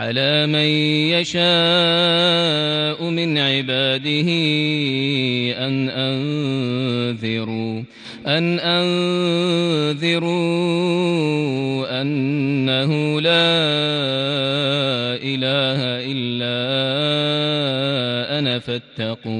على من يشاء من عباده أن أنذروا أن أنذروا أنه لا إله إلا أنا فاتقون.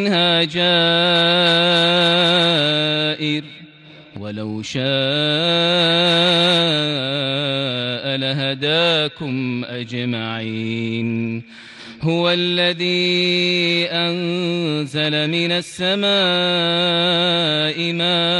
ومنها جائر ولو شاء لهداكم أجمعين. هو الذي أنزل من السماء ماء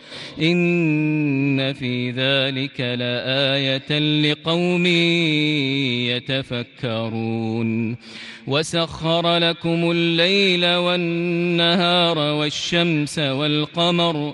إن في ذلك لآية لقوم يتفكرون. وسخر لكم الليل والنهار والشمس والقمر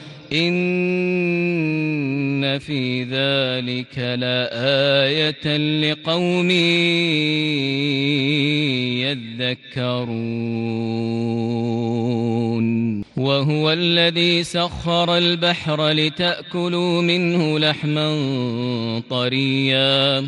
إن في ذلك لآية لقوم يذكرون وهو الذي سخر البحر لتأكلوا منه لحما طريا